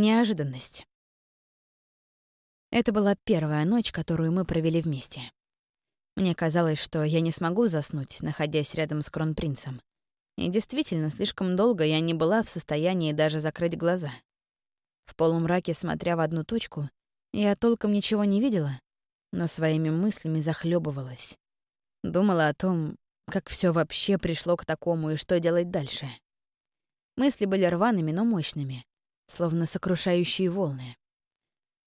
Неожиданность. Это была первая ночь, которую мы провели вместе. Мне казалось, что я не смогу заснуть, находясь рядом с кронпринцем. И действительно, слишком долго я не была в состоянии даже закрыть глаза. В полумраке, смотря в одну точку, я толком ничего не видела, но своими мыслями захлебывалась. Думала о том, как все вообще пришло к такому и что делать дальше. Мысли были рваными, но мощными, словно сокрушающие волны.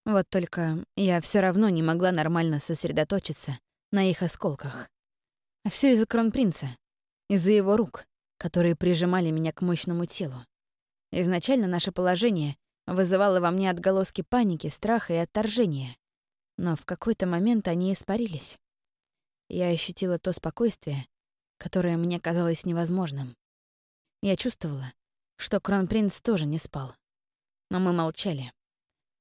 Вот только я все равно не могла нормально сосредоточиться на их осколках. А все из-за кронпринца, из-за его рук, которые прижимали меня к мощному телу. Изначально наше положение вызывало во мне отголоски паники, страха и отторжения. Но в какой-то момент они испарились. Я ощутила то спокойствие, которое мне казалось невозможным. Я чувствовала, что кронпринц тоже не спал. Но мы молчали.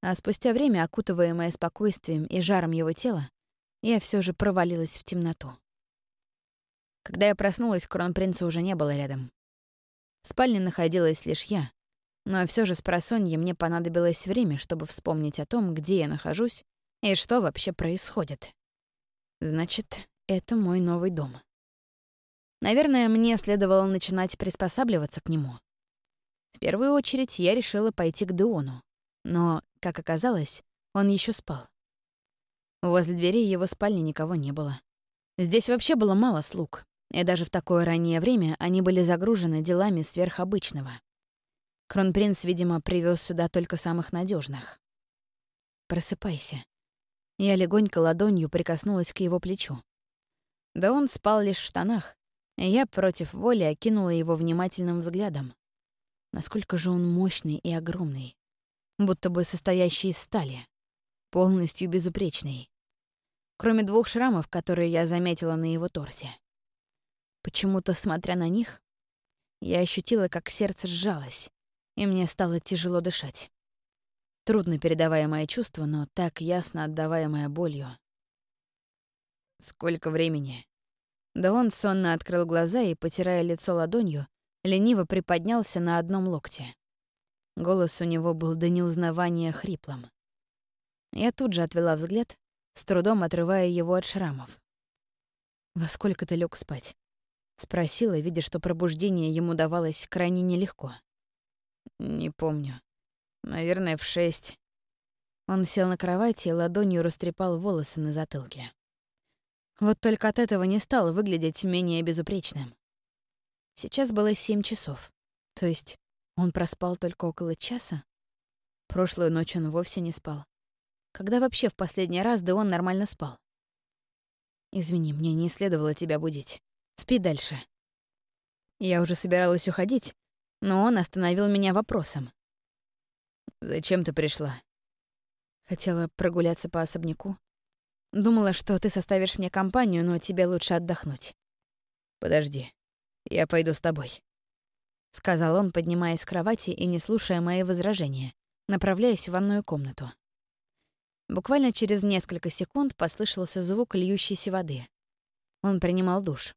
А спустя время, окутываемая спокойствием и жаром его тела, я все же провалилась в темноту. Когда я проснулась, кронпринца уже не было рядом. В спальне находилась лишь я, но все же с просонья мне понадобилось время, чтобы вспомнить о том, где я нахожусь и что вообще происходит. Значит, это мой новый дом. Наверное, мне следовало начинать приспосабливаться к нему. В первую очередь я решила пойти к Деону, но как оказалось, он еще спал. Возле двери его спальни никого не было. Здесь вообще было мало слуг, и даже в такое раннее время они были загружены делами сверхобычного. Кронпринц, видимо, привез сюда только самых надежных. «Просыпайся». Я легонько ладонью прикоснулась к его плечу. Да он спал лишь в штанах, и я против воли окинула его внимательным взглядом. Насколько же он мощный и огромный будто бы состоящий из стали, полностью безупречный. Кроме двух шрамов, которые я заметила на его торсе. Почему-то, смотря на них, я ощутила, как сердце сжалось, и мне стало тяжело дышать. Трудно передаваемое чувство, но так ясно отдаваемое болью. Сколько времени? Да он сонно открыл глаза и, потирая лицо ладонью, лениво приподнялся на одном локте. Голос у него был до неузнавания хриплым. Я тут же отвела взгляд, с трудом отрывая его от шрамов. «Во сколько ты лег спать?» — спросила, видя, что пробуждение ему давалось крайне нелегко. «Не помню. Наверное, в шесть». Он сел на кровати и ладонью растрепал волосы на затылке. Вот только от этого не стал выглядеть менее безупречным. Сейчас было семь часов, то есть он проспал только около часа? Прошлую ночь он вовсе не спал. Когда вообще в последний раз да он нормально спал? Извини, мне не следовало тебя будить. Спи дальше. Я уже собиралась уходить, но он остановил меня вопросом. «Зачем ты пришла?» Хотела прогуляться по особняку. Думала, что ты составишь мне компанию, но тебе лучше отдохнуть. Подожди, я пойду с тобой. — сказал он, поднимаясь с кровати и не слушая мои возражения, направляясь в ванную комнату. Буквально через несколько секунд послышался звук льющейся воды. Он принимал душ.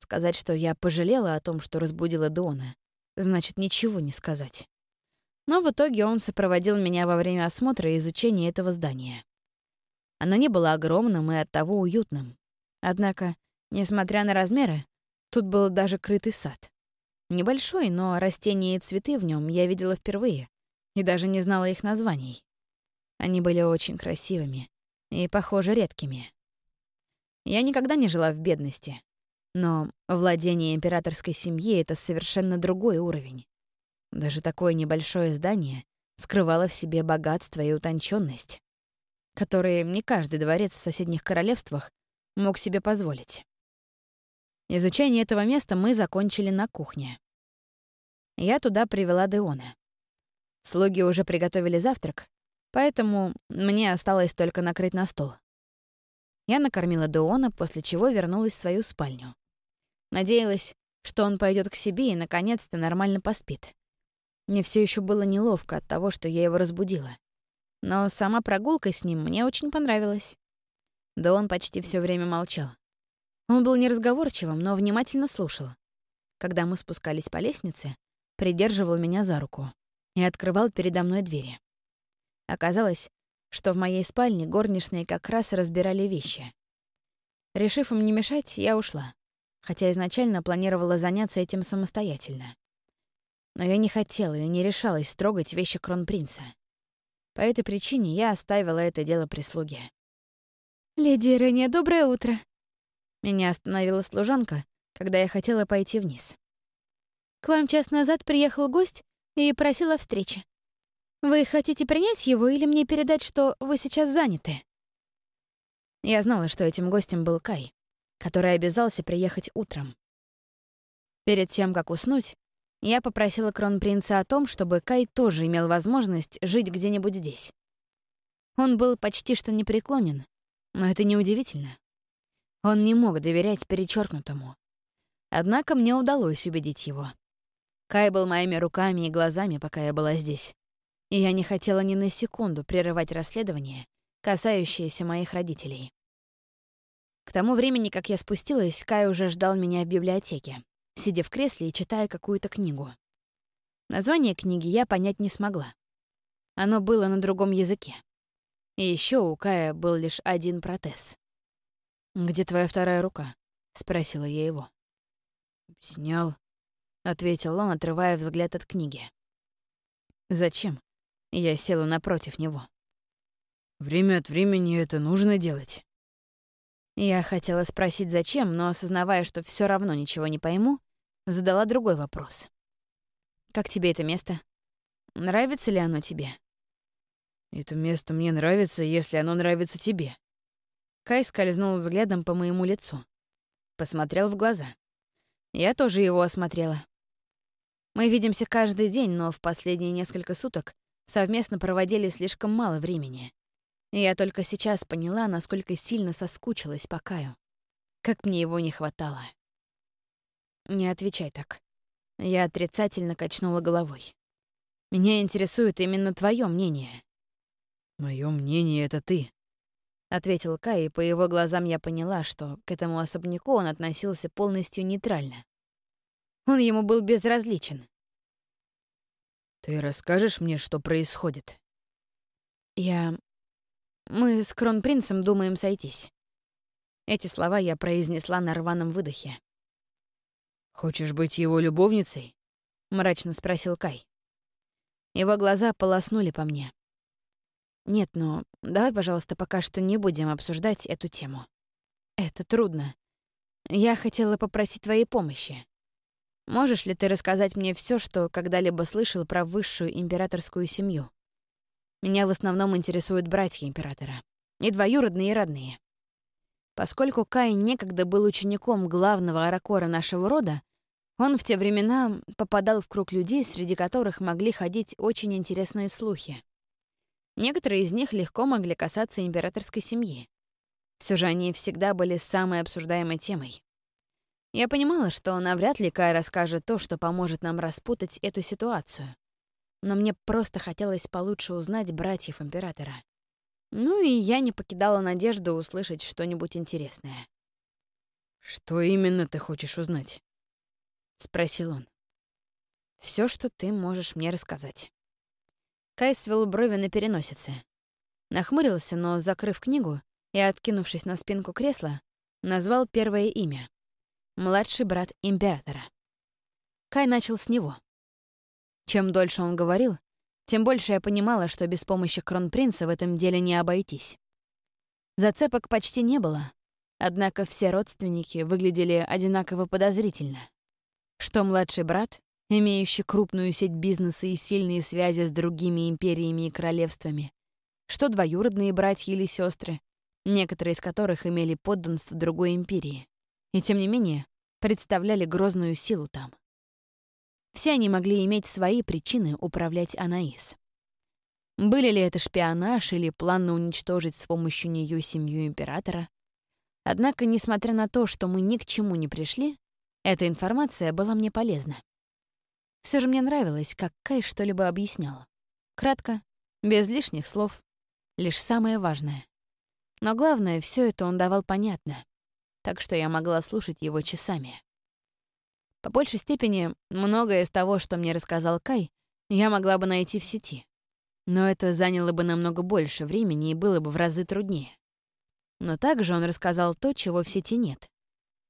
Сказать, что я пожалела о том, что разбудила Дона, значит ничего не сказать. Но в итоге он сопроводил меня во время осмотра и изучения этого здания. Оно не было огромным и оттого уютным. Однако, несмотря на размеры, тут был даже крытый сад. Небольшой, но растения и цветы в нем я видела впервые и даже не знала их названий. Они были очень красивыми и, похоже, редкими. Я никогда не жила в бедности, но владение императорской семьи — это совершенно другой уровень. Даже такое небольшое здание скрывало в себе богатство и утонченность, которые не каждый дворец в соседних королевствах мог себе позволить. Изучение этого места мы закончили на кухне. Я туда привела Деона. Слуги уже приготовили завтрак, поэтому мне осталось только накрыть на стол. Я накормила Деона, после чего вернулась в свою спальню. Надеялась, что он пойдет к себе и наконец-то нормально поспит. Мне все еще было неловко от того, что я его разбудила. Но сама прогулка с ним мне очень понравилась. Да он почти все время молчал. Он был неразговорчивым, но внимательно слушал. Когда мы спускались по лестнице, придерживал меня за руку. и открывал передо мной двери. Оказалось, что в моей спальне горничные как раз разбирали вещи. Решив им не мешать, я ушла, хотя изначально планировала заняться этим самостоятельно. Но я не хотела и не решалась трогать вещи кронпринца. По этой причине я оставила это дело прислуге. «Леди Рене, доброе утро!» Меня остановила служанка, когда я хотела пойти вниз. «К вам час назад приехал гость и просил о встрече. Вы хотите принять его или мне передать, что вы сейчас заняты?» Я знала, что этим гостем был Кай, который обязался приехать утром. Перед тем, как уснуть, я попросила кронпринца о том, чтобы Кай тоже имел возможность жить где-нибудь здесь. Он был почти что непреклонен, но это неудивительно. Он не мог доверять перечеркнутому. Однако мне удалось убедить его. Кай был моими руками и глазами, пока я была здесь. И я не хотела ни на секунду прерывать расследование, касающееся моих родителей. К тому времени, как я спустилась, Кай уже ждал меня в библиотеке, сидя в кресле и читая какую-то книгу. Название книги я понять не смогла. Оно было на другом языке. И еще у Кая был лишь один протез. «Где твоя вторая рука?» — спросила я его. «Снял», — ответил он, отрывая взгляд от книги. «Зачем?» Я села напротив него. «Время от времени это нужно делать». Я хотела спросить, зачем, но, осознавая, что все равно ничего не пойму, задала другой вопрос. «Как тебе это место? Нравится ли оно тебе?» «Это место мне нравится, если оно нравится тебе». Кай скользнул взглядом по моему лицу. Посмотрел в глаза. Я тоже его осмотрела. Мы видимся каждый день, но в последние несколько суток совместно проводили слишком мало времени. И я только сейчас поняла, насколько сильно соскучилась по Каю. Как мне его не хватало. Не отвечай так. Я отрицательно качнула головой. Меня интересует именно твое мнение. Мое мнение — это ты. Ответил Кай, и по его глазам я поняла, что к этому особняку он относился полностью нейтрально. Он ему был безразличен. «Ты расскажешь мне, что происходит?» «Я... Мы с кронпринцем думаем сойтись». Эти слова я произнесла на рваном выдохе. «Хочешь быть его любовницей?» — мрачно спросил Кай. Его глаза полоснули по мне. «Нет, но давай, пожалуйста, пока что не будем обсуждать эту тему. Это трудно. Я хотела попросить твоей помощи. Можешь ли ты рассказать мне все, что когда-либо слышал про высшую императорскую семью? Меня в основном интересуют братья императора. И двоюродные, и родные. Поскольку Кай некогда был учеником главного аракора нашего рода, он в те времена попадал в круг людей, среди которых могли ходить очень интересные слухи. Некоторые из них легко могли касаться императорской семьи. Все же они всегда были самой обсуждаемой темой. Я понимала, что навряд ли Кай расскажет то, что поможет нам распутать эту ситуацию. Но мне просто хотелось получше узнать братьев императора. Ну и я не покидала надежду услышать что-нибудь интересное. «Что именно ты хочешь узнать?» — спросил он. Все, что ты можешь мне рассказать». Кай свел брови на переносице. Нахмурился, но, закрыв книгу и откинувшись на спинку кресла, назвал первое имя — младший брат императора. Кай начал с него. Чем дольше он говорил, тем больше я понимала, что без помощи кронпринца в этом деле не обойтись. Зацепок почти не было, однако все родственники выглядели одинаково подозрительно. Что младший брат, имеющий крупную сеть бизнеса и сильные связи с другими империями и королевствами, что двоюродные братья или сестры, некоторые из которых имели подданство другой империи, и тем не менее представляли грозную силу там. Все они могли иметь свои причины управлять Анаис. Были ли это шпионаж или план на уничтожить с помощью нее семью императора? Однако, несмотря на то, что мы ни к чему не пришли, эта информация была мне полезна. Все же мне нравилось, как Кай что-либо объяснял. Кратко, без лишних слов, лишь самое важное. Но главное, все это он давал понятно, так что я могла слушать его часами. По большей степени, многое из того, что мне рассказал Кай, я могла бы найти в сети. Но это заняло бы намного больше времени и было бы в разы труднее. Но также он рассказал то, чего в сети нет.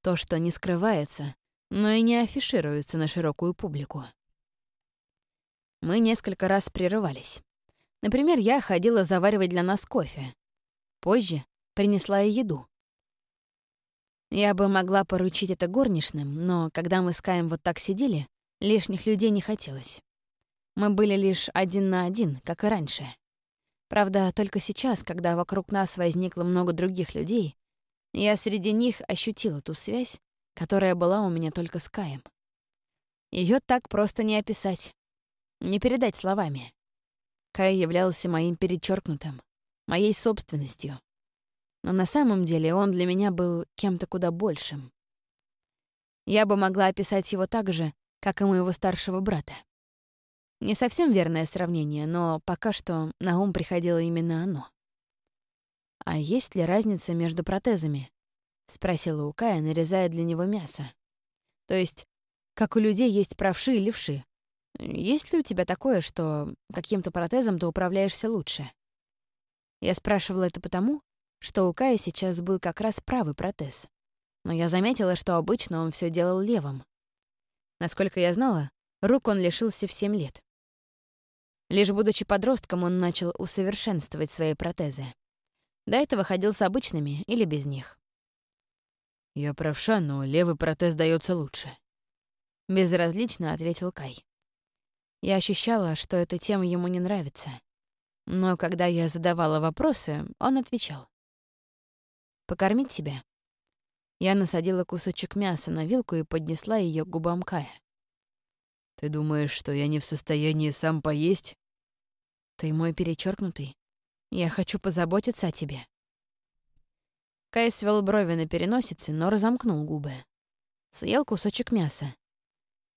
То, что не скрывается, но и не афишируется на широкую публику. Мы несколько раз прерывались. Например, я ходила заваривать для нас кофе. Позже принесла и еду. Я бы могла поручить это горничным, но когда мы с Каем вот так сидели, лишних людей не хотелось. Мы были лишь один на один, как и раньше. Правда, только сейчас, когда вокруг нас возникло много других людей, я среди них ощутила ту связь, которая была у меня только с Каем. Ее так просто не описать, не передать словами. Кай являлся моим перечеркнутым, моей собственностью. Но на самом деле он для меня был кем-то куда большим. Я бы могла описать его так же, как и моего старшего брата. Не совсем верное сравнение, но пока что на ум приходило именно оно. «А есть ли разница между протезами?» — спросила у Кая, нарезая для него мясо. «То есть, как у людей есть правши и левши. Есть ли у тебя такое, что каким-то протезом ты управляешься лучше?» Я спрашивала это потому, что у Кая сейчас был как раз правый протез. Но я заметила, что обычно он все делал левым. Насколько я знала, рук он лишился в 7 лет. Лишь будучи подростком, он начал усовершенствовать свои протезы. До этого ходил с обычными или без них. «Я правша, но левый протез дается лучше», — безразлично ответил Кай. Я ощущала, что эта тема ему не нравится. Но когда я задавала вопросы, он отвечал. «Покормить тебя?» Я насадила кусочек мяса на вилку и поднесла ее к губам Кая. Ты думаешь, что я не в состоянии сам поесть? Ты мой перечеркнутый. Я хочу позаботиться о тебе. Кай свел брови на переносице, но разомкнул губы. Съел кусочек мяса.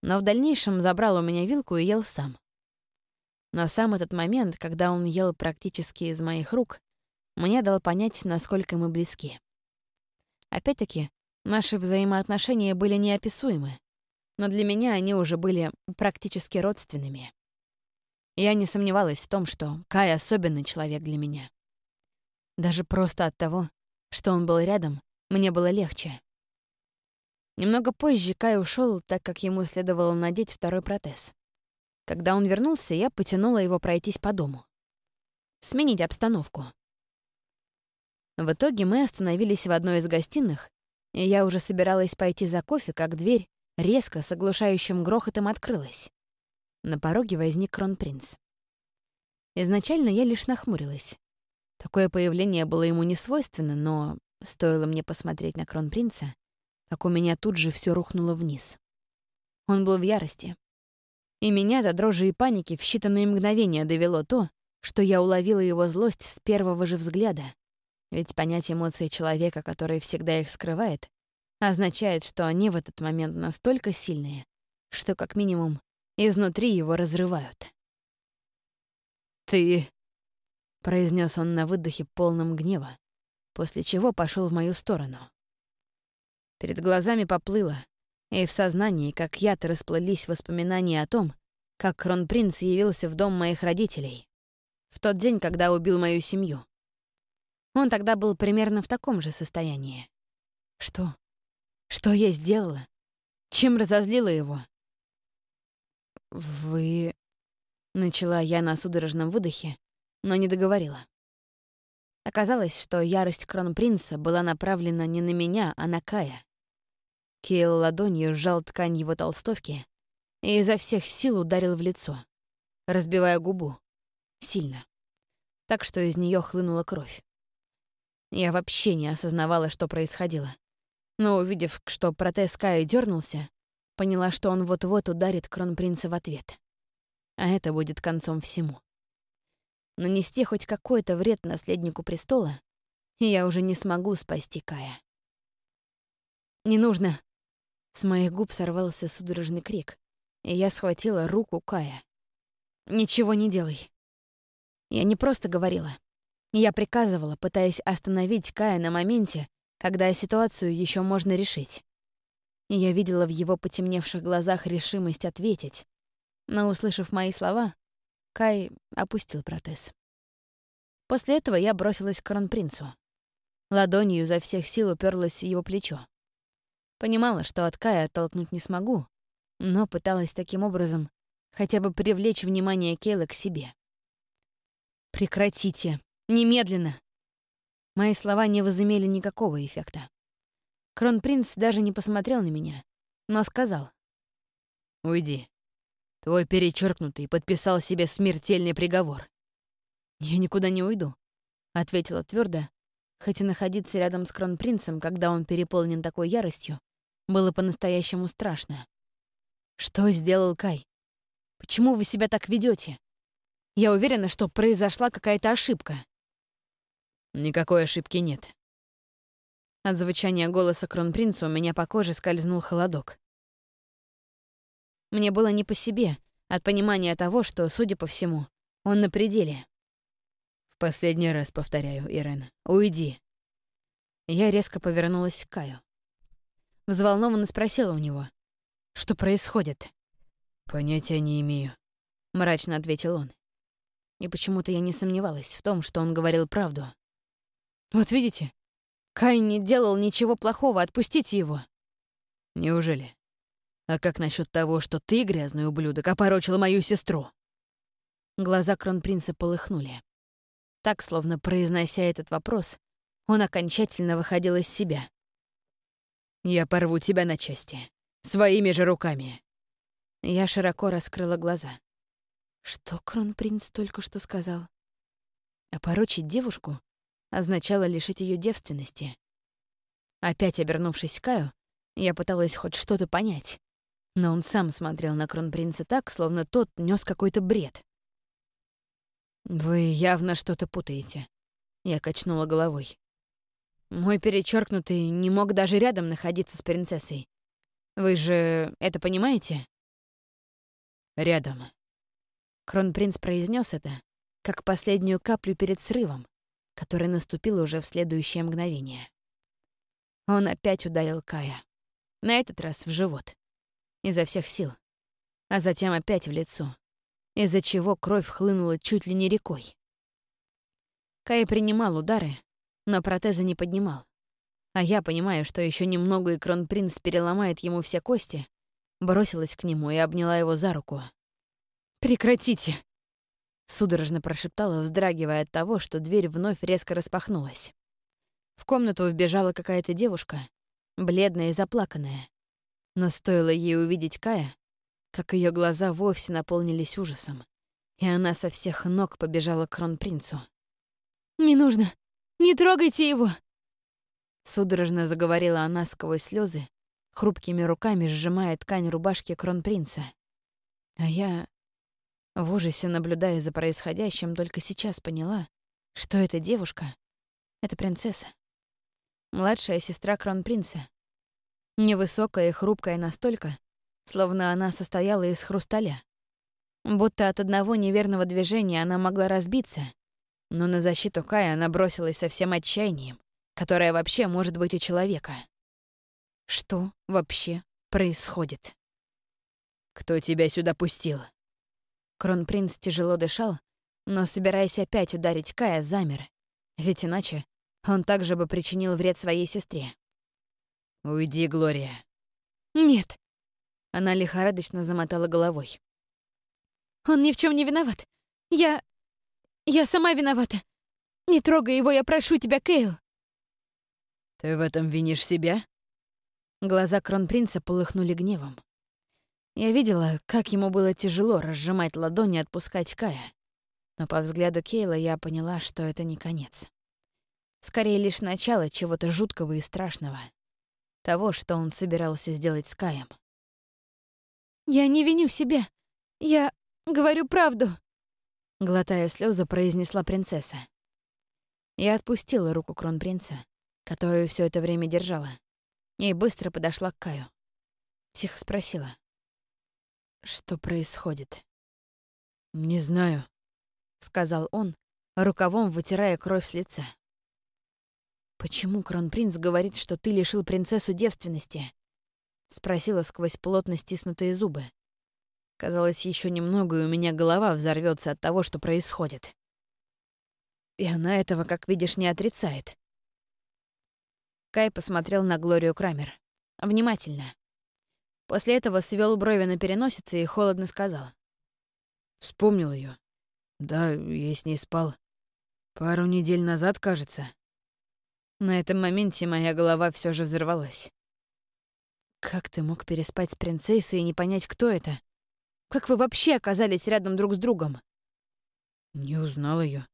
Но в дальнейшем забрал у меня вилку и ел сам. Но сам этот момент, когда он ел практически из моих рук, мне дал понять, насколько мы близки. Опять-таки, наши взаимоотношения были неописуемы но для меня они уже были практически родственными. Я не сомневалась в том, что Кай — особенный человек для меня. Даже просто от того, что он был рядом, мне было легче. Немного позже Кай ушел, так как ему следовало надеть второй протез. Когда он вернулся, я потянула его пройтись по дому. Сменить обстановку. В итоге мы остановились в одной из гостиных, и я уже собиралась пойти за кофе, как дверь резко с оглушающим грохотом открылась. На пороге возник кронпринц. Изначально я лишь нахмурилась. Такое появление было ему не свойственно, но стоило мне посмотреть на кронпринца, как у меня тут же все рухнуло вниз. Он был в ярости. И меня до дрожи и паники в считанные мгновения довело то, что я уловила его злость с первого же взгляда. Ведь понять эмоции человека, который всегда их скрывает, означает, что они в этот момент настолько сильные, что как минимум изнутри его разрывают. «Ты...» — произнес он на выдохе полном гнева, после чего пошел в мою сторону. Перед глазами поплыло, и в сознании, как яд, расплылись воспоминания о том, как кронпринц явился в дом моих родителей. В тот день, когда убил мою семью. Он тогда был примерно в таком же состоянии. Что? Что я сделала? Чем разозлила его? «Вы...» — начала я на судорожном выдохе, но не договорила. Оказалось, что ярость кронпринца была направлена не на меня, а на Кая. Кейл ладонью сжал ткань его толстовки и изо всех сил ударил в лицо, разбивая губу. Сильно. Так что из нее хлынула кровь. Я вообще не осознавала, что происходило но, увидев, что протез Кая дернулся, поняла, что он вот-вот ударит кронпринца в ответ. А это будет концом всему. Нанести хоть какой-то вред наследнику престола, и я уже не смогу спасти Кая. «Не нужно!» С моих губ сорвался судорожный крик, и я схватила руку Кая. «Ничего не делай!» Я не просто говорила. Я приказывала, пытаясь остановить Кая на моменте, когда ситуацию еще можно решить. Я видела в его потемневших глазах решимость ответить, Но, услышав мои слова, Кай опустил протез. После этого я бросилась к кронпринцу. Ладонью изо всех сил уперлась в его плечо. Понимала, что от Кая оттолкнуть не смогу, но пыталась таким образом хотя бы привлечь внимание Кейла к себе. «Прекратите! Немедленно!» Мои слова не возымели никакого эффекта. Кронпринц даже не посмотрел на меня, но сказал. «Уйди. Твой перечеркнутый подписал себе смертельный приговор». «Я никуда не уйду», — ответила твердо, хотя находиться рядом с кронпринцем, когда он переполнен такой яростью, было по-настоящему страшно. «Что сделал Кай? Почему вы себя так ведете? Я уверена, что произошла какая-то ошибка». Никакой ошибки нет. От звучания голоса кронпринца у меня по коже скользнул холодок. Мне было не по себе от понимания того, что, судя по всему, он на пределе. В последний раз повторяю, Ирен, уйди. Я резко повернулась к Каю. Взволнованно спросила у него, что происходит. «Понятия не имею», — мрачно ответил он. И почему-то я не сомневалась в том, что он говорил правду. Вот видите, Кай не делал ничего плохого, отпустите его. Неужели? А как насчет того, что ты, грязный ублюдок, опорочила мою сестру? Глаза кронпринца полыхнули. Так, словно произнося этот вопрос, он окончательно выходил из себя. «Я порву тебя на части. Своими же руками». Я широко раскрыла глаза. Что кронпринц только что сказал? Опорочить девушку? означало лишить ее девственности. Опять обернувшись к Каю, я пыталась хоть что-то понять, но он сам смотрел на кронпринца так, словно тот нес какой-то бред. «Вы явно что-то путаете», — я качнула головой. «Мой перечеркнутый не мог даже рядом находиться с принцессой. Вы же это понимаете?» «Рядом». Кронпринц произнес это, как последнюю каплю перед срывом, который наступил уже в следующее мгновение. Он опять ударил Кая. На этот раз в живот. Изо всех сил. А затем опять в лицо. Из-за чего кровь хлынула чуть ли не рекой. Кай принимал удары, но протезы не поднимал. А я, понимая, что еще немного и кронпринц переломает ему все кости, бросилась к нему и обняла его за руку. «Прекратите!» Судорожно прошептала, вздрагивая от того, что дверь вновь резко распахнулась. В комнату вбежала какая-то девушка, бледная и заплаканная. Но стоило ей увидеть Кая, как ее глаза вовсе наполнились ужасом, и она со всех ног побежала к кронпринцу. «Не нужно! Не трогайте его!» Судорожно заговорила она сквозь слезы, хрупкими руками сжимая ткань рубашки кронпринца. А я в ужасе, наблюдая за происходящим, только сейчас поняла, что эта девушка — это принцесса. Младшая сестра кронпринца. Невысокая и хрупкая настолько, словно она состояла из хрусталя. Будто от одного неверного движения она могла разбиться, но на защиту Кая она бросилась со всем отчаянием, которое вообще может быть у человека. Что вообще происходит? «Кто тебя сюда пустил?» Кронпринц тяжело дышал, но, собираясь опять ударить Кая, замер. Ведь иначе он также бы причинил вред своей сестре. «Уйди, Глория». «Нет». Она лихорадочно замотала головой. «Он ни в чем не виноват. Я... я сама виновата. Не трогай его, я прошу тебя, Кейл». «Ты в этом винишь себя?» Глаза кронпринца полыхнули гневом. Я видела, как ему было тяжело разжимать ладони и отпускать Кая. Но по взгляду Кейла я поняла, что это не конец. Скорее, лишь начало чего-то жуткого и страшного. Того, что он собирался сделать с Каем. «Я не виню себя. Я говорю правду», — глотая слезы, произнесла принцесса. Я отпустила руку кронпринца, которую все это время держала, и быстро подошла к Каю. Тихо спросила. Что происходит? «Не знаю», — сказал он, рукавом вытирая кровь с лица. «Почему кронпринц говорит, что ты лишил принцессу девственности?» — спросила сквозь плотно стиснутые зубы. Казалось, еще немного, и у меня голова взорвется от того, что происходит. И она этого, как видишь, не отрицает. Кай посмотрел на Глорию Крамер. Внимательно. После этого свел брови на переносице и холодно сказал. Вспомнил ее. Да, я с ней спал. Пару недель назад, кажется. На этом моменте моя голова все же взорвалась. Как ты мог переспать с принцессой и не понять, кто это? Как вы вообще оказались рядом друг с другом? Не узнал ее.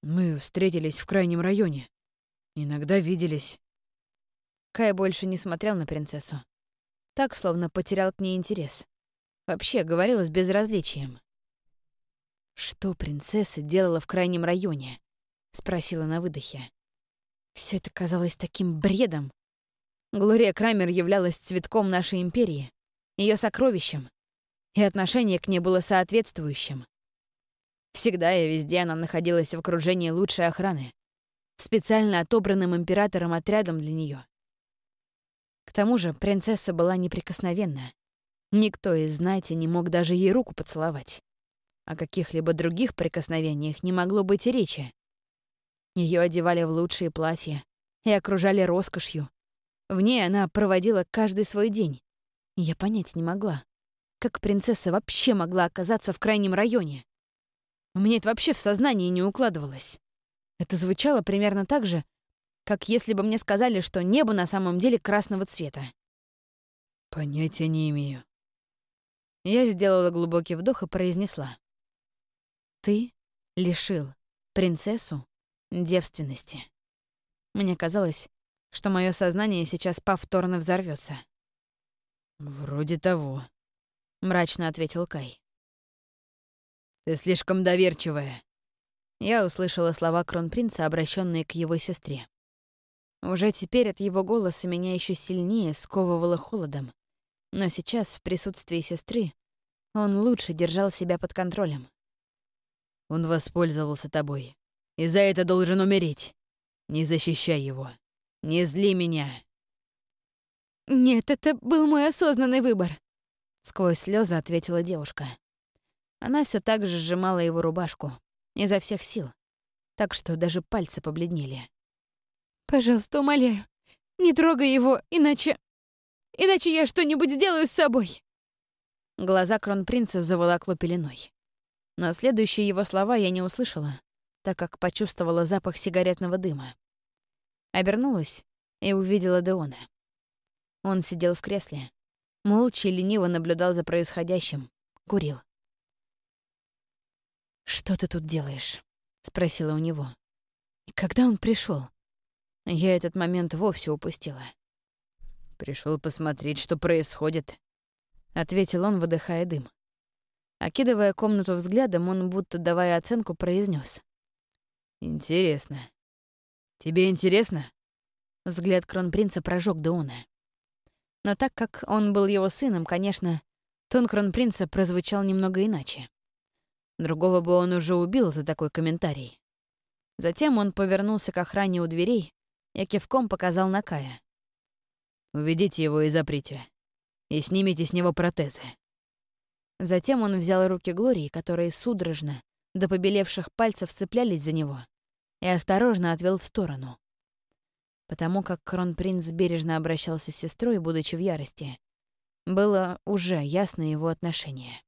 Мы встретились в крайнем районе. Иногда виделись. Кай больше не смотрел на принцессу. Так, словно потерял к ней интерес. Вообще, говорила с безразличием. «Что принцесса делала в крайнем районе?» — спросила на выдохе. Все это казалось таким бредом. Глория Крамер являлась цветком нашей империи, ее сокровищем, и отношение к ней было соответствующим. Всегда и везде она находилась в окружении лучшей охраны, специально отобранным императором отрядом для нее. К тому же принцесса была неприкосновенна. Никто из знати не мог даже ей руку поцеловать. О каких-либо других прикосновениях не могло быть и речи. Ее одевали в лучшие платья и окружали роскошью. В ней она проводила каждый свой день. Я понять не могла, как принцесса вообще могла оказаться в крайнем районе. У меня это вообще в сознании не укладывалось. Это звучало примерно так же, как если бы мне сказали, что небо на самом деле красного цвета. Понятия не имею. Я сделала глубокий вдох и произнесла. Ты лишил принцессу девственности. Мне казалось, что мое сознание сейчас повторно взорвется. «Вроде того», — мрачно ответил Кай. «Ты слишком доверчивая». Я услышала слова кронпринца, обращенные к его сестре. Уже теперь от его голоса меня еще сильнее сковывало холодом, но сейчас, в присутствии сестры, он лучше держал себя под контролем. «Он воспользовался тобой и за это должен умереть. Не защищай его. Не зли меня. Нет, это был мой осознанный выбор. Сквозь слезы ответила девушка. Она все так же сжимала его рубашку, изо всех сил, так что даже пальцы побледнели. «Пожалуйста, умоляю, не трогай его, иначе... Иначе я что-нибудь сделаю с собой!» Глаза кронпринца заволокло пеленой. Но следующие его слова я не услышала, так как почувствовала запах сигаретного дыма. Обернулась и увидела Деона. Он сидел в кресле, молча и лениво наблюдал за происходящим, курил. «Что ты тут делаешь?» — спросила у него. «И когда он пришел? Я этот момент вовсе упустила. Пришел посмотреть, что происходит», — ответил он, выдыхая дым. Окидывая комнату взглядом, он, будто давая оценку, произнес: Интересно. Тебе интересно? Взгляд кронпринца прожег Деона. Но так как он был его сыном, конечно, тон кронпринца прозвучал немного иначе. Другого бы он уже убил за такой комментарий. Затем он повернулся к охране у дверей и кивком показал на Кая. «Уведите его и заприте. И снимите с него протезы». Затем он взял руки Глории, которые судорожно, до побелевших пальцев цеплялись за него, и осторожно отвел в сторону. Потому как кронпринц бережно обращался с сестрой, будучи в ярости, было уже ясно его отношение.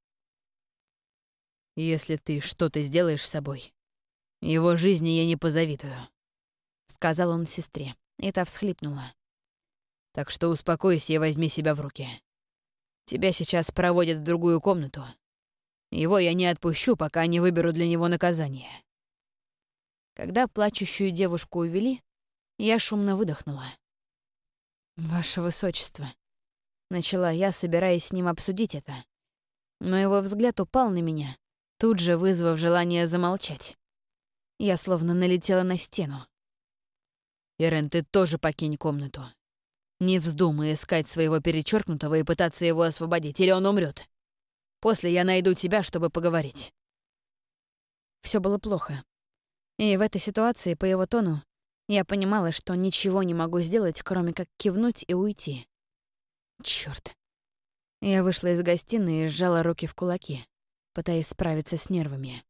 «Если ты что-то сделаешь с собой, его жизни я не позавидую», — сказал он сестре, и та всхлипнула. «Так что успокойся и возьми себя в руки. Тебя сейчас проводят в другую комнату, его я не отпущу, пока не выберу для него наказание. Когда плачущую девушку увели, я шумно выдохнула. «Ваше Высочество», — начала я, собираясь с ним обсудить это. Но его взгляд упал на меня, тут же вызвав желание замолчать. Я словно налетела на стену. «Ирен, ты тоже покинь комнату. Не вздумай искать своего перечеркнутого и пытаться его освободить, или он умрет. После я найду тебя, чтобы поговорить». Все было плохо. И в этой ситуации, по его тону, я понимала, что ничего не могу сделать, кроме как кивнуть и уйти. Черт! Я вышла из гостиной и сжала руки в кулаки, пытаясь справиться с нервами.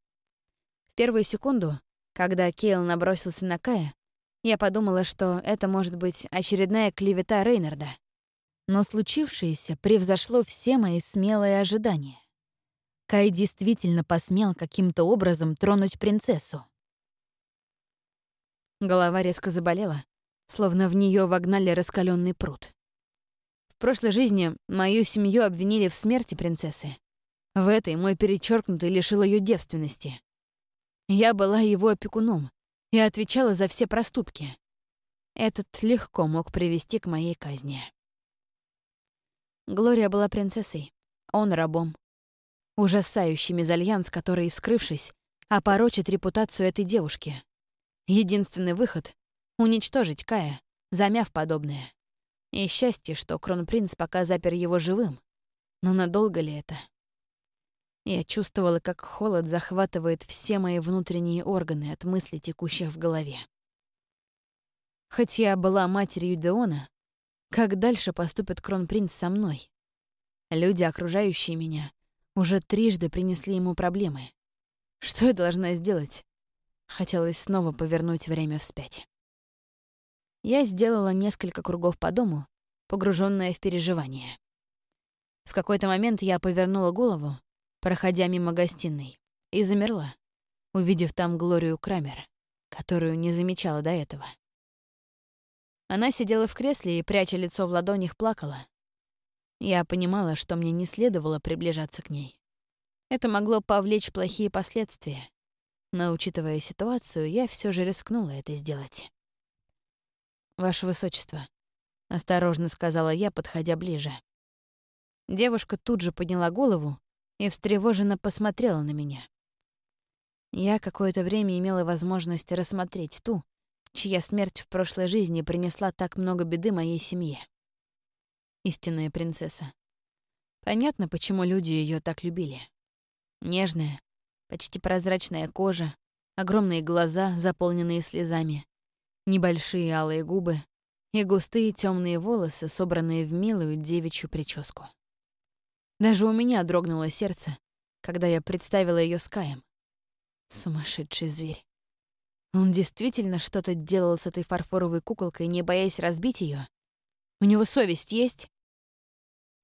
В первую секунду, когда Кейл набросился на Кая, я подумала, что это может быть очередная клевета Рейнарда. Но случившееся превзошло все мои смелые ожидания. Кай действительно посмел каким-то образом тронуть принцессу. Голова резко заболела, словно в нее вогнали раскаленный пруд. В прошлой жизни мою семью обвинили в смерти принцессы. В этой мой перечеркнутый лишил ее девственности. Я была его опекуном и отвечала за все проступки. Этот легко мог привести к моей казни. Глория была принцессой, он рабом. Ужасающий мезальянс, который, вскрывшись, опорочит репутацию этой девушки. Единственный выход — уничтожить Кая, замяв подобное. И счастье, что кронпринц пока запер его живым. Но надолго ли это? Я чувствовала, как холод захватывает все мои внутренние органы от мыслей, текущих в голове. Хоть я была матерью Деона, как дальше поступит кронпринц со мной? Люди, окружающие меня, уже трижды принесли ему проблемы. Что я должна сделать? Хотелось снова повернуть время вспять. Я сделала несколько кругов по дому, погруженная в переживания. В какой-то момент я повернула голову, проходя мимо гостиной, и замерла, увидев там Глорию Крамер, которую не замечала до этого. Она сидела в кресле и, пряча лицо в ладонях, плакала, я понимала, что мне не следовало приближаться к ней. Это могло повлечь плохие последствия. Но, учитывая ситуацию, я все же рискнула это сделать. «Ваше Высочество», — осторожно сказала я, подходя ближе. Девушка тут же подняла голову и встревоженно посмотрела на меня. Я какое-то время имела возможность рассмотреть ту, чья смерть в прошлой жизни принесла так много беды моей семье истинная принцесса. Понятно, почему люди ее так любили. Нежная, почти прозрачная кожа, огромные глаза, заполненные слезами, небольшие алые губы и густые темные волосы, собранные в милую девичью прическу. Даже у меня дрогнуло сердце, когда я представила ее с Каем. Сумасшедший зверь. Он действительно что-то делал с этой фарфоровой куколкой, не боясь разбить ее, у него совесть есть?»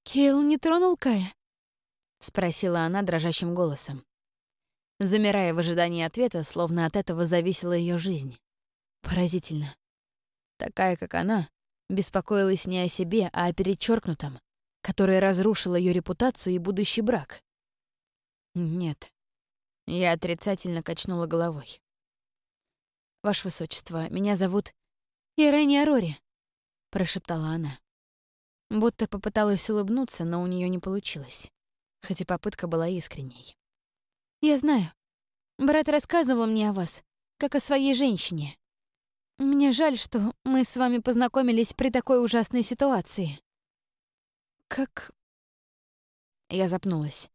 «Кейл не тронул Кая?» — спросила она дрожащим голосом. Замирая в ожидании ответа, словно от этого зависела ее жизнь. Поразительно. Такая, как она, беспокоилась не о себе, а о перечеркнутом, которое разрушило ее репутацию и будущий брак. Нет. Я отрицательно качнула головой. «Ваше Высочество, меня зовут Ирени Арори прошептала она. Будто попыталась улыбнуться, но у нее не получилось, хоть и попытка была искренней. «Я знаю. Брат рассказывал мне о вас, как о своей женщине. Мне жаль, что мы с вами познакомились при такой ужасной ситуации». «Как...» Я запнулась.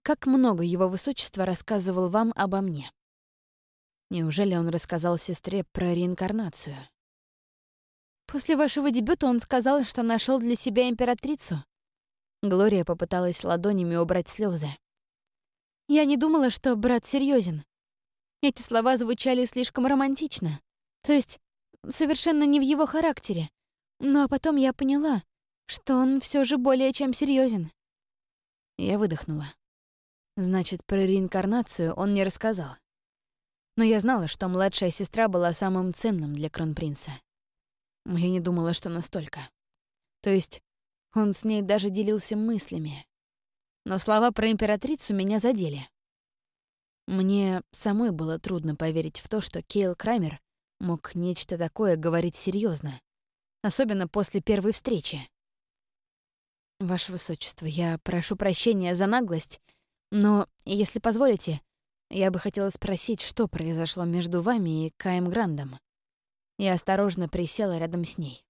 «Как много его высочество рассказывал вам обо мне?» Неужели он рассказал сестре про реинкарнацию? После вашего дебюта он сказал, что нашел для себя императрицу. Глория попыталась ладонями убрать слезы. Я не думала, что брат серьезен. Эти слова звучали слишком романтично. То есть совершенно не в его характере. Но потом я поняла, что он все же более чем серьезен. Я выдохнула. Значит, про реинкарнацию он не рассказал. Но я знала, что младшая сестра была самым ценным для кронпринца. Я не думала, что настолько. То есть он с ней даже делился мыслями. Но слова про императрицу меня задели. Мне самой было трудно поверить в то, что Кейл Крамер мог нечто такое говорить серьезно, особенно после первой встречи. Ваше Высочество, я прошу прощения за наглость, но, если позволите, я бы хотела спросить, что произошло между вами и Каем Грандом. Я осторожно присела рядом с ней.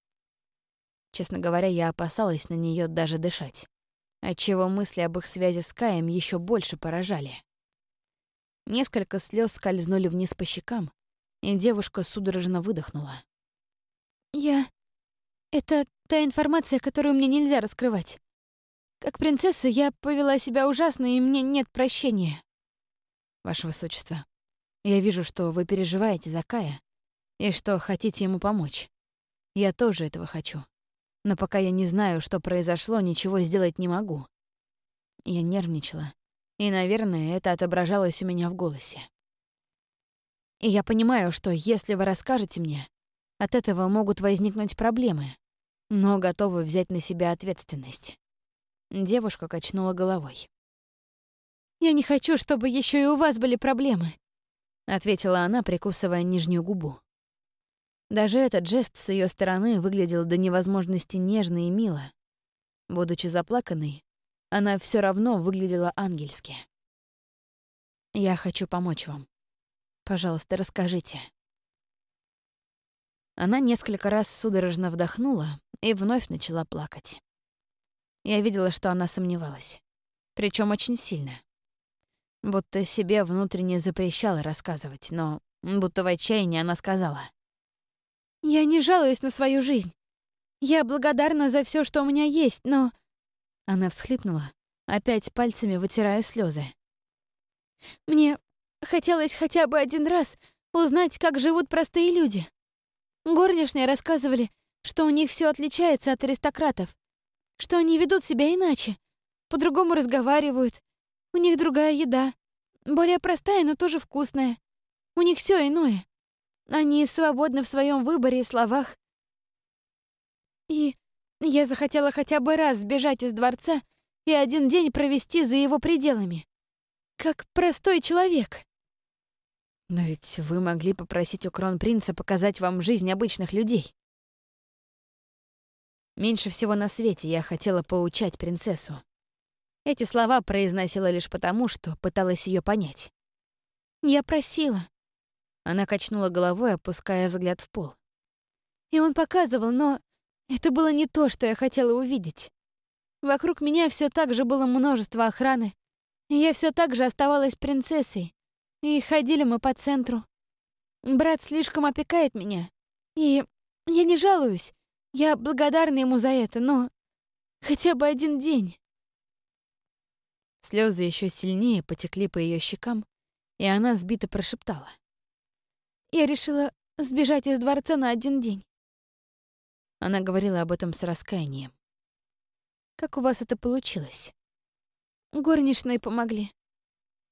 Честно говоря, я опасалась на нее даже дышать, отчего мысли об их связи с Каем еще больше поражали. Несколько слез скользнули вниз по щекам, и девушка судорожно выдохнула. «Я... Это та информация, которую мне нельзя раскрывать. Как принцесса я повела себя ужасно, и мне нет прощения. Ваше Высочество, я вижу, что вы переживаете за Кая и что хотите ему помочь. Я тоже этого хочу. Но пока я не знаю, что произошло, ничего сделать не могу. Я нервничала, и, наверное, это отображалось у меня в голосе. И я понимаю, что если вы расскажете мне, от этого могут возникнуть проблемы, но готова взять на себя ответственность. Девушка качнула головой. «Я не хочу, чтобы еще и у вас были проблемы», — ответила она, прикусывая нижнюю губу. Даже этот жест с ее стороны выглядел до невозможности нежно и мило. Будучи заплаканной, она все равно выглядела ангельски. «Я хочу помочь вам. Пожалуйста, расскажите». Она несколько раз судорожно вдохнула и вновь начала плакать. Я видела, что она сомневалась. причем очень сильно. Будто себе внутренне запрещала рассказывать, но будто в отчаянии она сказала. «Я не жалуюсь на свою жизнь. Я благодарна за все, что у меня есть, но...» Она всхлипнула, опять пальцами вытирая слезы. «Мне хотелось хотя бы один раз узнать, как живут простые люди. Горничные рассказывали, что у них все отличается от аристократов, что они ведут себя иначе, по-другому разговаривают, у них другая еда, более простая, но тоже вкусная. У них все иное. Они свободны в своем выборе и словах. И я захотела хотя бы раз сбежать из дворца и один день провести за его пределами. Как простой человек. Но ведь вы могли попросить у кронпринца показать вам жизнь обычных людей. Меньше всего на свете я хотела поучать принцессу. Эти слова произносила лишь потому, что пыталась ее понять. «Я просила». Она качнула головой, опуская взгляд в пол. И он показывал, но это было не то, что я хотела увидеть. Вокруг меня все так же было множество охраны, и я все так же оставалась принцессой. И ходили мы по центру. Брат слишком опекает меня, и я не жалуюсь. Я благодарна ему за это, но хотя бы один день. Слезы еще сильнее потекли по ее щекам, и она сбито прошептала. Я решила сбежать из дворца на один день. Она говорила об этом с раскаянием. «Как у вас это получилось?» «Горничные помогли».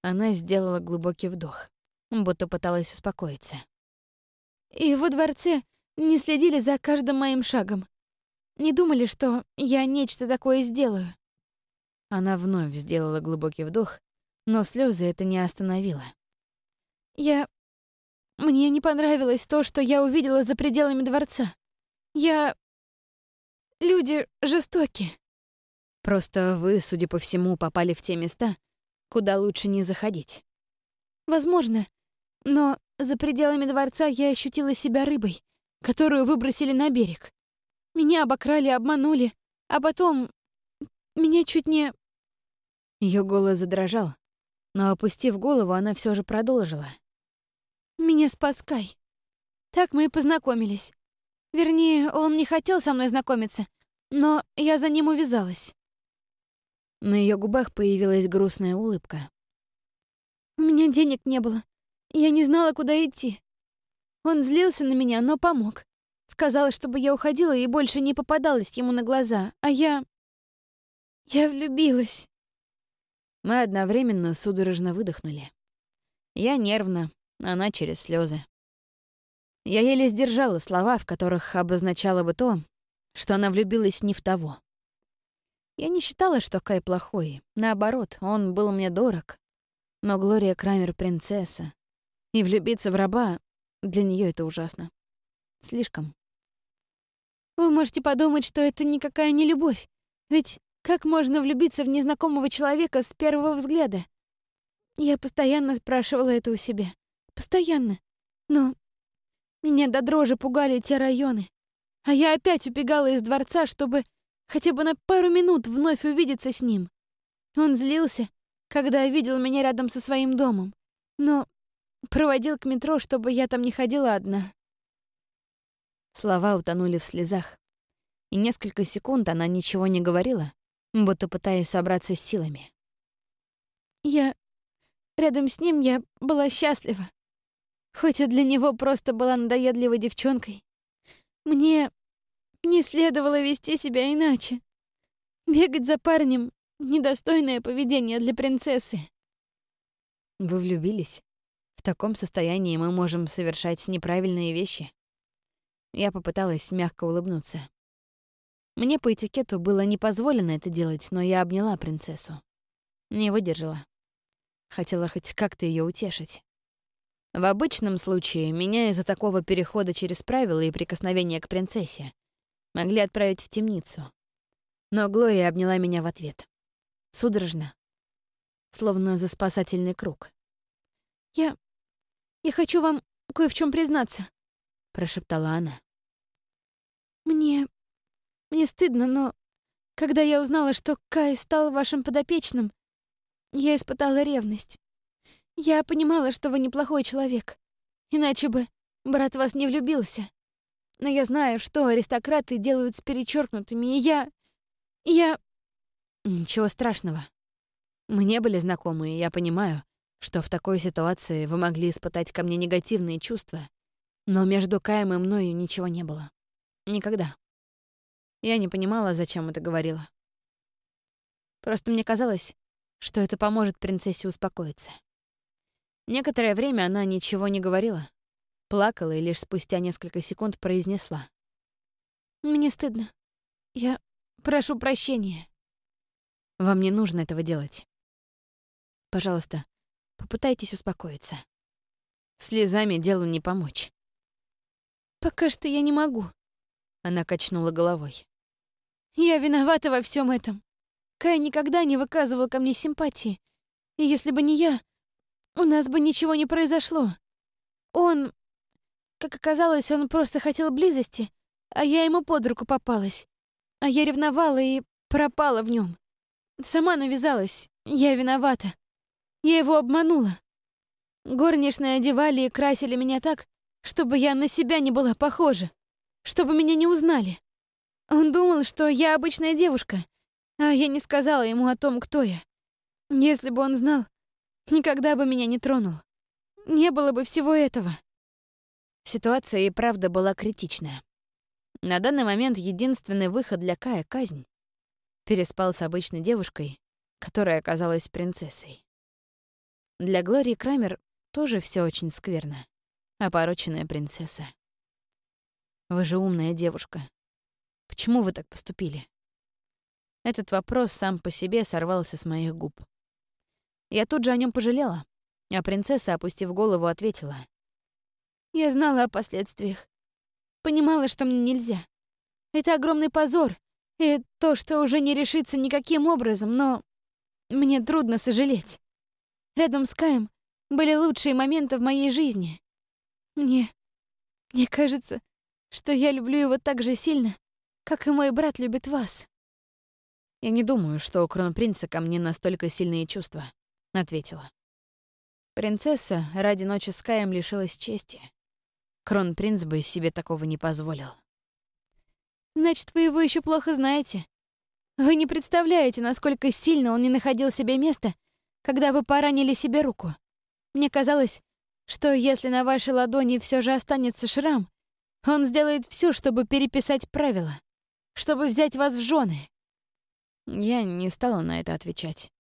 Она сделала глубокий вдох, будто пыталась успокоиться. «И во дворце не следили за каждым моим шагом. Не думали, что я нечто такое сделаю». Она вновь сделала глубокий вдох, но слезы это не остановило. «Я... Мне не понравилось то, что я увидела за пределами дворца. Я... Люди жестоки. Просто вы, судя по всему, попали в те места, куда лучше не заходить. Возможно, но за пределами дворца я ощутила себя рыбой, которую выбросили на берег. Меня обокрали, обманули, а потом меня чуть не... Ее голос задрожал, но, опустив голову, она все же продолжила. «Меня спас Кай. Так мы и познакомились. Вернее, он не хотел со мной знакомиться, но я за ним увязалась. На ее губах появилась грустная улыбка. У меня денег не было. Я не знала, куда идти. Он злился на меня, но помог. Сказал, чтобы я уходила и больше не попадалась ему на глаза, а я... Я влюбилась. Мы одновременно судорожно выдохнули. Я нервно, она через слезы. Я еле сдержала слова, в которых обозначала бы то, что она влюбилась не в того. Я не считала, что Кай плохой. Наоборот, он был мне дорог. Но Глория Крамер — принцесса. И влюбиться в раба — для нее это ужасно. Слишком. Вы можете подумать, что это никакая не любовь. Ведь как можно влюбиться в незнакомого человека с первого взгляда? Я постоянно спрашивала это у себя. Постоянно. Но меня до дрожи пугали те районы. А я опять убегала из дворца, чтобы хотя бы на пару минут вновь увидеться с ним. Он злился, когда видел меня рядом со своим домом, но проводил к метро, чтобы я там не ходила одна. Слова утонули в слезах, и несколько секунд она ничего не говорила, будто пытаясь собраться с силами. «Я... Рядом с ним я была счастлива. Хоть и для него просто была надоедливой девчонкой. Мне не следовало вести себя иначе. Бегать за парнем — недостойное поведение для принцессы. Вы влюбились? В таком состоянии мы можем совершать неправильные вещи. Я попыталась мягко улыбнуться. Мне по этикету было не позволено это делать, но я обняла принцессу. Не выдержала. Хотела хоть как-то ее утешить. В обычном случае меня из-за такого перехода через правила и прикосновения к принцессе могли отправить в темницу. Но Глория обняла меня в ответ. Судорожно, словно за спасательный круг. «Я... я хочу вам кое в чем признаться», — прошептала она. «Мне... мне стыдно, но когда я узнала, что Кай стал вашим подопечным, я испытала ревность. Я понимала, что вы неплохой человек. Иначе бы брат вас не влюбился. Но я знаю, что аристократы делают с перечеркнутыми, и я... я... Ничего страшного. Мы не были знакомы, и я понимаю, что в такой ситуации вы могли испытать ко мне негативные чувства, но между Каем и мною ничего не было. Никогда. Я не понимала, зачем это говорила. Просто мне казалось, что это поможет принцессе успокоиться. Некоторое время она ничего не говорила, плакала и лишь спустя несколько секунд произнесла. «Мне стыдно. Я прошу прощения». «Вам не нужно этого делать. Пожалуйста, попытайтесь успокоиться. Слезами делу не помочь». «Пока что я не могу», — она качнула головой. «Я виновата во всем этом. Кай никогда не выказывал ко мне симпатии. И если бы не я, у нас бы ничего не произошло. Он... Как оказалось, он просто хотел близости, а я ему под руку попалась. А я ревновала и пропала в нем. Сама навязалась. Я виновата. Я его обманула. Горничные одевали и красили меня так, чтобы я на себя не была похожа, чтобы меня не узнали. Он думал, что я обычная девушка, а я не сказала ему о том, кто я. Если бы он знал, никогда бы меня не тронул. Не было бы всего этого. Ситуация и правда была критичная. На данный момент единственный выход для Кая — казнь. Переспал с обычной девушкой, которая оказалась принцессой. Для Глории Крамер тоже все очень скверно. Опороченная принцесса. Вы же умная девушка. Почему вы так поступили? Этот вопрос сам по себе сорвался с моих губ. Я тут же о нем пожалела, а принцесса, опустив голову, ответила. «Я знала о последствиях. Понимала, что мне нельзя. Это огромный позор, и то, что уже не решится никаким образом, но мне трудно сожалеть. Рядом с Каем были лучшие моменты в моей жизни. Мне... мне кажется, что я люблю его так же сильно, как и мой брат любит вас». «Я не думаю, что у кронпринца ко мне настолько сильные чувства», — ответила. Принцесса ради ночи с Каем лишилась чести. Кронпринц бы себе такого не позволил. «Значит, вы его еще плохо знаете. Вы не представляете, насколько сильно он не находил себе места, когда вы поранили себе руку. Мне казалось, что если на вашей ладони все же останется шрам, он сделает все, чтобы переписать правила, чтобы взять вас в жены. Я не стала на это отвечать.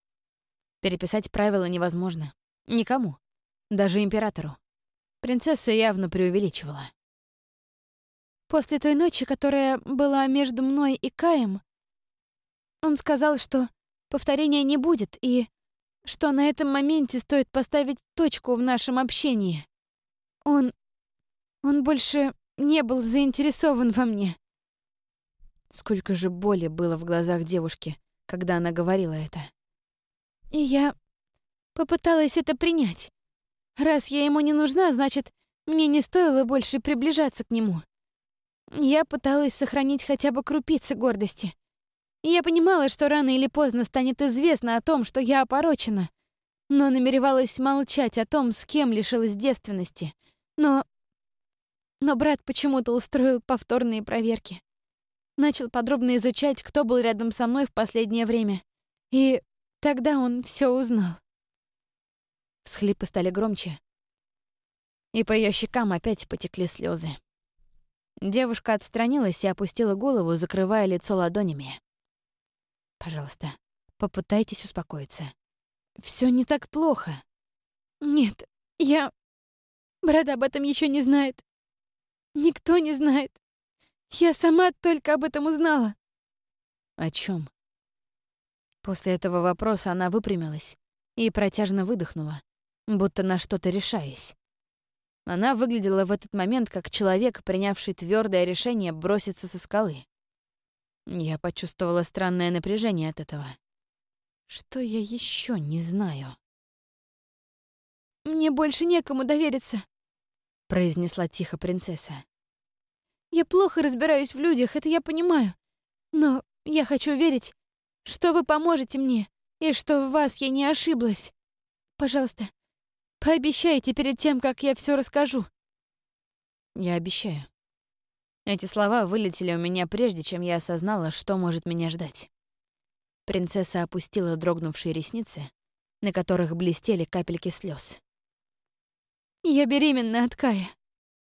Переписать правила невозможно. Никому. Даже императору. Принцесса явно преувеличивала. После той ночи, которая была между мной и Каем, он сказал, что повторения не будет и что на этом моменте стоит поставить точку в нашем общении. Он... он больше не был заинтересован во мне. Сколько же боли было в глазах девушки, когда она говорила это. И я попыталась это принять. Раз я ему не нужна, значит, мне не стоило больше приближаться к нему. Я пыталась сохранить хотя бы крупицы гордости. Я понимала, что рано или поздно станет известно о том, что я опорочена, но намеревалась молчать о том, с кем лишилась девственности. Но... Но брат почему-то устроил повторные проверки. начал подробно изучать, кто был рядом со мной в последнее время. И тогда он все узнал. Всхлипы стали громче, и по ее щекам опять потекли слезы. Девушка отстранилась и опустила голову, закрывая лицо ладонями. «Пожалуйста, попытайтесь успокоиться. Все не так плохо». «Нет, я... Брат об этом еще не знает. Никто не знает. Я сама только об этом узнала». «О чем? После этого вопроса она выпрямилась и протяжно выдохнула, будто на что-то решаясь. Она выглядела в этот момент как человек, принявший твердое решение броситься со скалы. Я почувствовала странное напряжение от этого. Что я еще не знаю? «Мне больше некому довериться», — произнесла тихо принцесса. «Я плохо разбираюсь в людях, это я понимаю. Но я хочу верить, что вы поможете мне и что в вас я не ошиблась. Пожалуйста, Пообещайте перед тем, как я все расскажу. Я обещаю. Эти слова вылетели у меня прежде, чем я осознала, что может меня ждать. Принцесса опустила дрогнувшие ресницы, на которых блестели капельки слез. Я беременна от Кая.